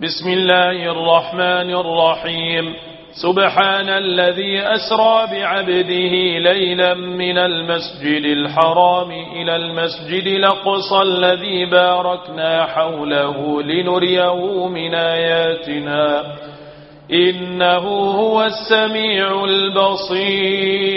بسم الله الرحمن الرحيم. سبحان الذي أسرى بعبده ليلا من المسجد الحرام إلى المسجد لقص الذي باركنا حوله لنريه من آياتنا. إنه هو السميع البصير.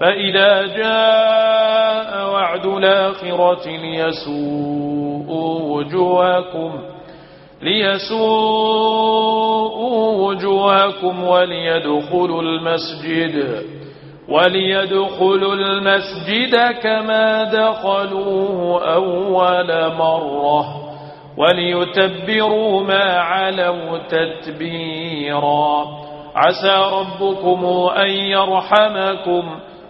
فإذا جاء وعد الآخرة ليسوء وجوهكم ليسوء وجوهكم وليدخلوا المسجد وليدخلوا المسجد كما دخلوه أول مرة وليتبروا ما علوا تتبيرا عسى ربكم أن يرحمكم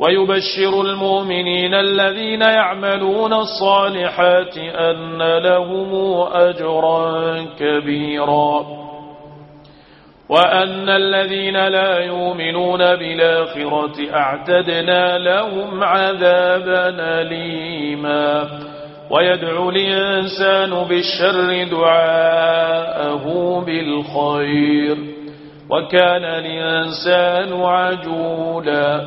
ويبشر المؤمنين الذين يعملون الصالحات أن لهم أجرا كبيرا. وأن الذين لا يؤمنون بالآخرة أعتدنا لهم عذابا ليما ويدعو الإنسان بالشر دعاءه بالخير. وكان الإنسان عجولا.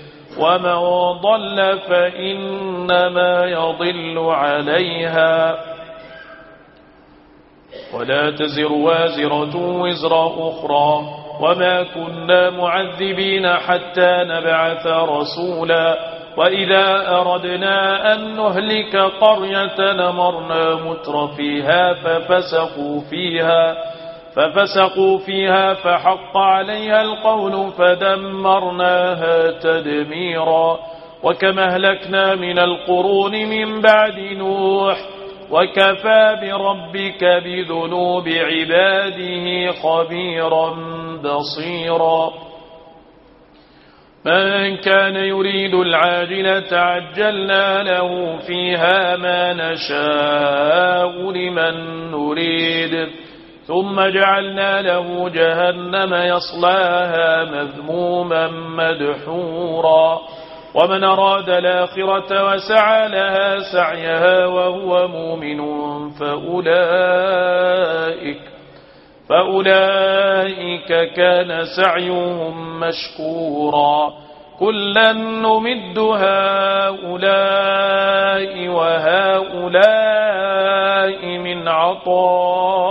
ومن ضل فإنما يضل عليها ولا تزر وازرة وزر أخرى وما كنا معذبين حتى نبعث رسولا وإذا أردنا أن نهلك قرية نمرنا متر فيها ففسقوا فيها ففسقوا فيها فحق عليها القول فدمرناها تدميرا وكما أهلكنا من القرون من بعد نوح وكفى بربك بذنوب عباده خبيرا بصيرا من كان يريد العاجلة عجلنا له فيها ما نشاء لمن نريد ثم جعلنا له جهنم يصلاها مذموما مدحورا. ومن أراد الآخرة وسعى لها سعيها وهو مؤمن فأولئك فأولئك كان سعيهم مشكورا. كلا نمد هؤلاء وهؤلاء من عطاء.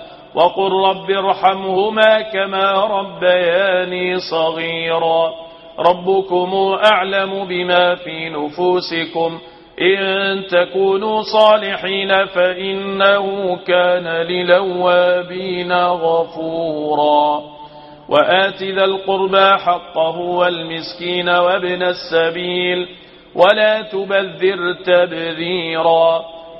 وقل رب ارحمهما كما ربياني صغيرا. ربكم أعلم بما في نفوسكم. إن تكونوا صالحين فإنه كان للوابين غفورا. وآت ذا القربى حقه والمسكين وابن السبيل. ولا تبذر تبذيرا.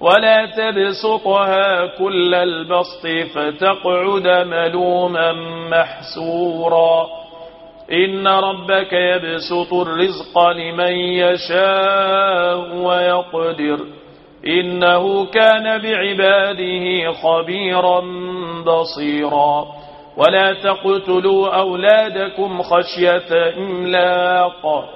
ولا تبسطها كل البسط فتقعد ملوما محسورا. إن ربك يبسط الرزق لمن يشاء ويقدر. إنه كان بعباده خبيرا بصيرا. ولا تقتلوا أولادكم خشية إملاقا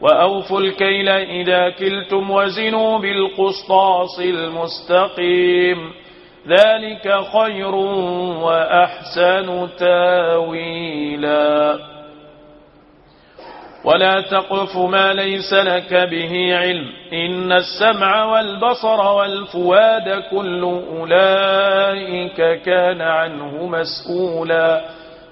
وأوفوا الكيل إذا كلتم وزنوا بالقسطاس المستقيم ذلك خير وأحسن تاويلا ولا تقف ما ليس لك به علم إن السمع والبصر والفواد كل أولئك كان عنه مسؤولا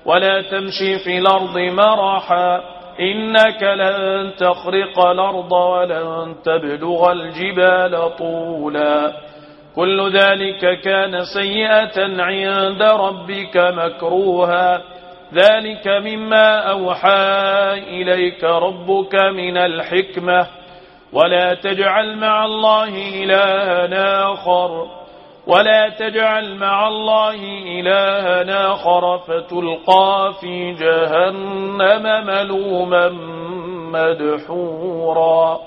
ولا تمشي في الأرض مرحا إنك لن تخرق الأرض ولن تبلغ الجبال طولا كل ذلك كان سيئة عند ربك مكروها ذلك مما أوحى إليك ربك من الحكمة ولا تجعل مع الله إلها آخر ولا تجعل مع الله إلهنا خرفة القى في جهنم ملوما مدحورا.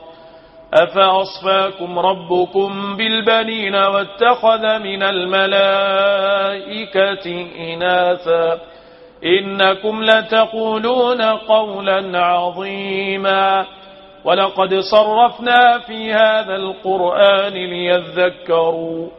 أفأصفاكم ربكم بالبنين واتخذ من الملائكة إناثا. إنكم لتقولون قولا عظيما. ولقد صرفنا في هذا القرآن ليذكروا.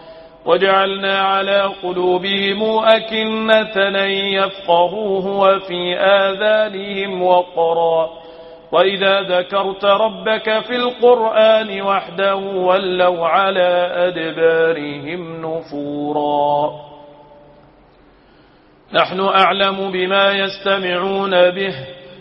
وجعلنا على قلوبهم أكنة لن يفقهوه وفي آذانهم وقرا. وإذا ذكرت ربك في القرآن وحده ولوا على أدبارهم نفورا. نحن أعلم بما يستمعون به.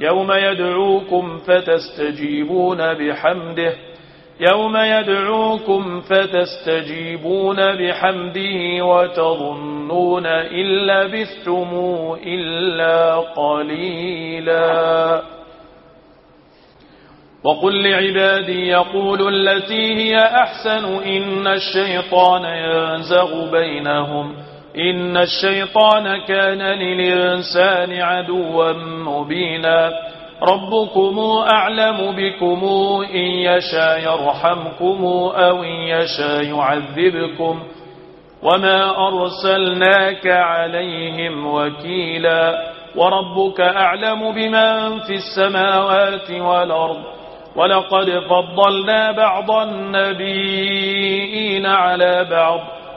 يوم يدعوكم فتستجيبون بحمده يوم يدعوكم فتستجيبون بحمده وتظنون إن لبثتم إلا قليلا. وقل لعبادي يقول التي هي أحسن إن الشيطان ينزغ بينهم. إن الشيطان كان للإنسان عدوا مبينا. ربكم أعلم بكم إن يشاء يرحمكم أو إن يشاء يعذبكم. وما أرسلناك عليهم وكيلا. وربك أعلم بمن في السماوات والأرض. ولقد فضلنا بعض النبيين على بعض.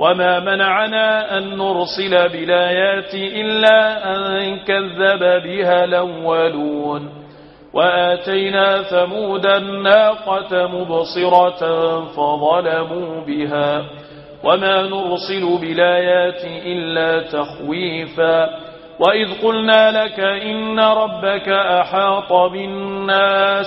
وما منعنا أن نرسل بلايات إلا أن كذب بها الأولون وآتينا ثمود الناقة مبصرة فظلموا بها وما نرسل بلايات إلا تخويفا وإذ قلنا لك إن ربك أحاط بالناس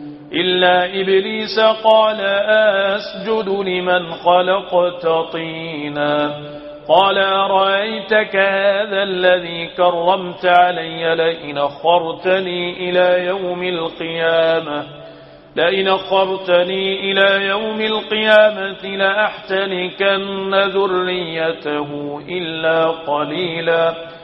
إلا إبليس قال أسجد لمن خلقت طينا. قال أرأيتك هذا الذي كرمت علي لئن أخرتني إلى يوم القيامة. لئن أخرتني إلى يوم القيامة لأحتنكن ذريته إلا قليلاً.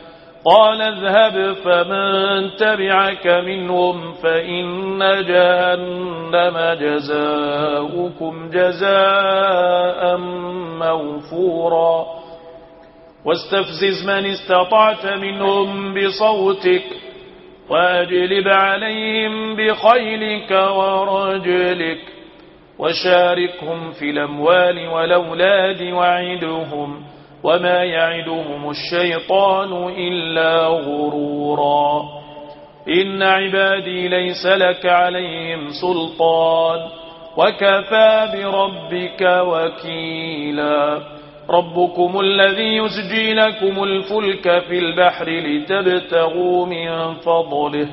قال اذهب فمن تبعك منهم فإن جهنم جزاؤكم جزاء موفورا. واستفزز من استطعت منهم بصوتك وأجلب عليهم بخيلك ورجلك وشاركهم في الأموال والأولاد وعدهم وما يعدهم الشيطان إلا غرورا إن عبادي ليس لك عليهم سلطان وكفى بربك وكيلا ربكم الذي يسجي لكم الفلك في البحر لتبتغوا من فضله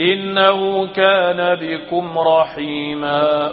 إنه كان بكم رحيماً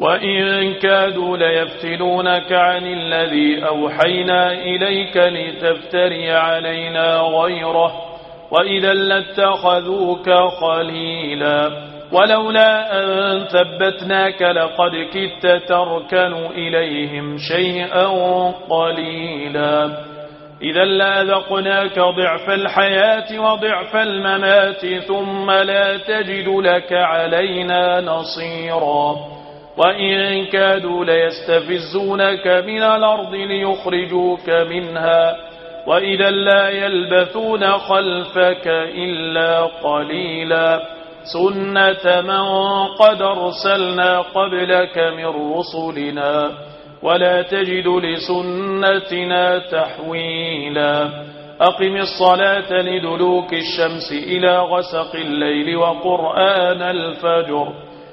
وإن كادوا ليفتنونك عن الذي أوحينا إليك لتفتري علينا غيره وإذا لاتخذوك خليلا ولولا أن ثبتناك لقد كدت تركن إليهم شيئا قليلا إذا لاذقناك ضعف الحياة وضعف الممات ثم لا تجد لك علينا نصيرا وإن كادوا ليستفزونك من الأرض ليخرجوك منها وإذا لا يلبثون خلفك إلا قليلا سنة من قد أرسلنا قبلك من رسلنا ولا تجد لسنتنا تحويلا أقم الصلاة لدلوك الشمس إلى غسق الليل وقرآن الفجر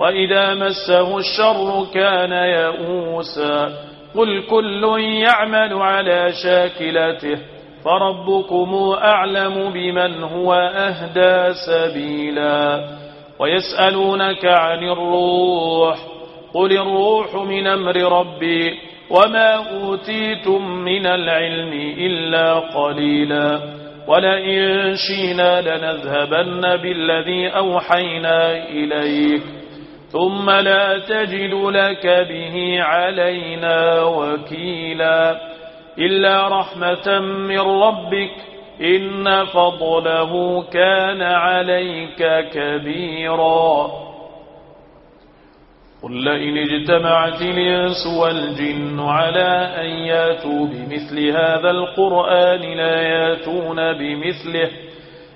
وإذا مسه الشر كان يئوسا قل كل يعمل على شاكلته فربكم أعلم بمن هو أهدى سبيلا ويسألونك عن الروح قل الروح من أمر ربي وما أوتيتم من العلم إلا قليلا ولئن شينا لنذهبن بالذي أوحينا إليك ثم لا تجد لك به علينا وكيلا إلا رحمة من ربك إن فضله كان عليك كبيرا. قل لئن اجتمعت الإنس والجن على أن ياتوا بمثل هذا القرآن لا ياتون بمثله.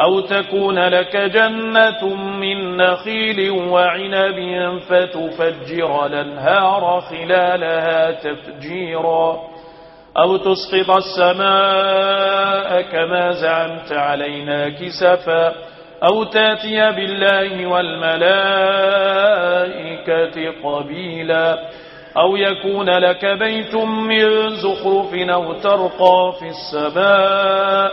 أو تكون لك جنة من نخيل وعنب فتفجر الأنهار خلالها تفجيرا أو تسقط السماء كما زعمت علينا كسفا أو تاتي بالله والملائكة قبيلا أو يكون لك بيت من زخرف أو ترقى في السماء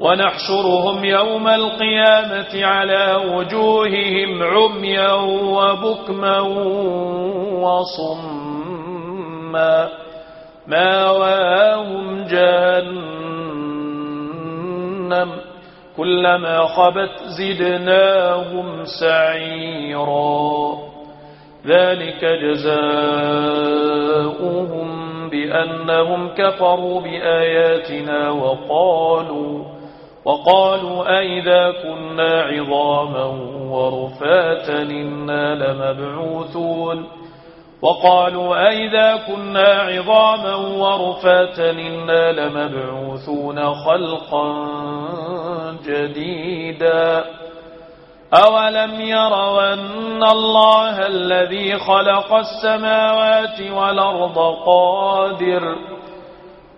ونحشرهم يوم القيامة على وجوههم عميا وبكما وصما ماواهم جهنم كلما خبت زدناهم سعيرا ذلك جزاؤهم بأنهم كفروا بآياتنا وقالوا وقالوا أئذا كنا عظاما ورفاتا إنا لمبعوثون وقالوا أئذا كنا عظاما ورفاتا إنا لمبعوثون خلقا جديدا أولم يروا أن الله الذي خلق السماوات والأرض قادر قادر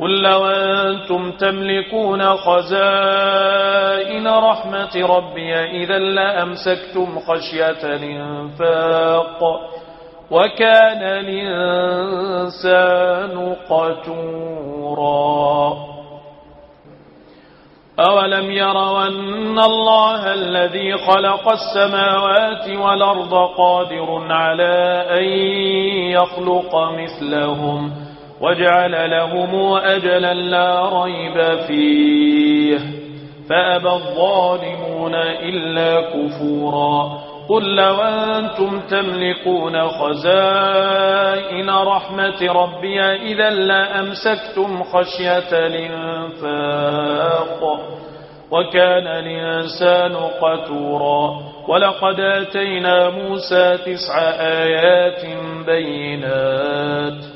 قل لو أنتم تملكون خزائن رحمة ربي إذا لأمسكتم خشية الإنفاق وكان الإنسان قتورا أولم يروا أن الله الذي خلق السماوات والأرض قادر على أن يخلق مثلهم وجعل لهم أجلا لا ريب فيه. فأبى الظالمون إلا كفورا. قل لو أنتم تملكون خزائن رحمة ربي إذا لأمسكتم خشية الإنفاق وكان الإنسان قتورا. ولقد آتينا موسى تسع آيات بينات.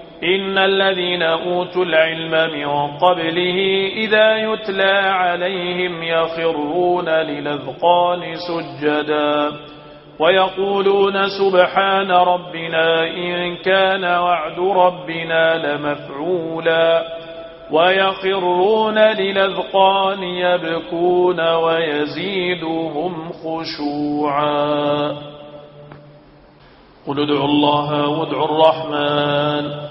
إن الذين أوتوا العلم من قبله إذا يتلى عليهم يخرون للذقان سجدا ويقولون سبحان ربنا إن كان وعد ربنا لمفعولا ويخرون للذقان يبكون ويزيدهم خشوعا قل ادعوا الله وادعوا الرحمن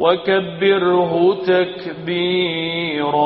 وكبره تكبيرا